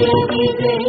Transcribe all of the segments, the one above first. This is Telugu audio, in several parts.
జయ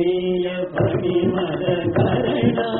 కాళీయ పరిమళ కరణ కాళీయ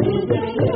విజయతక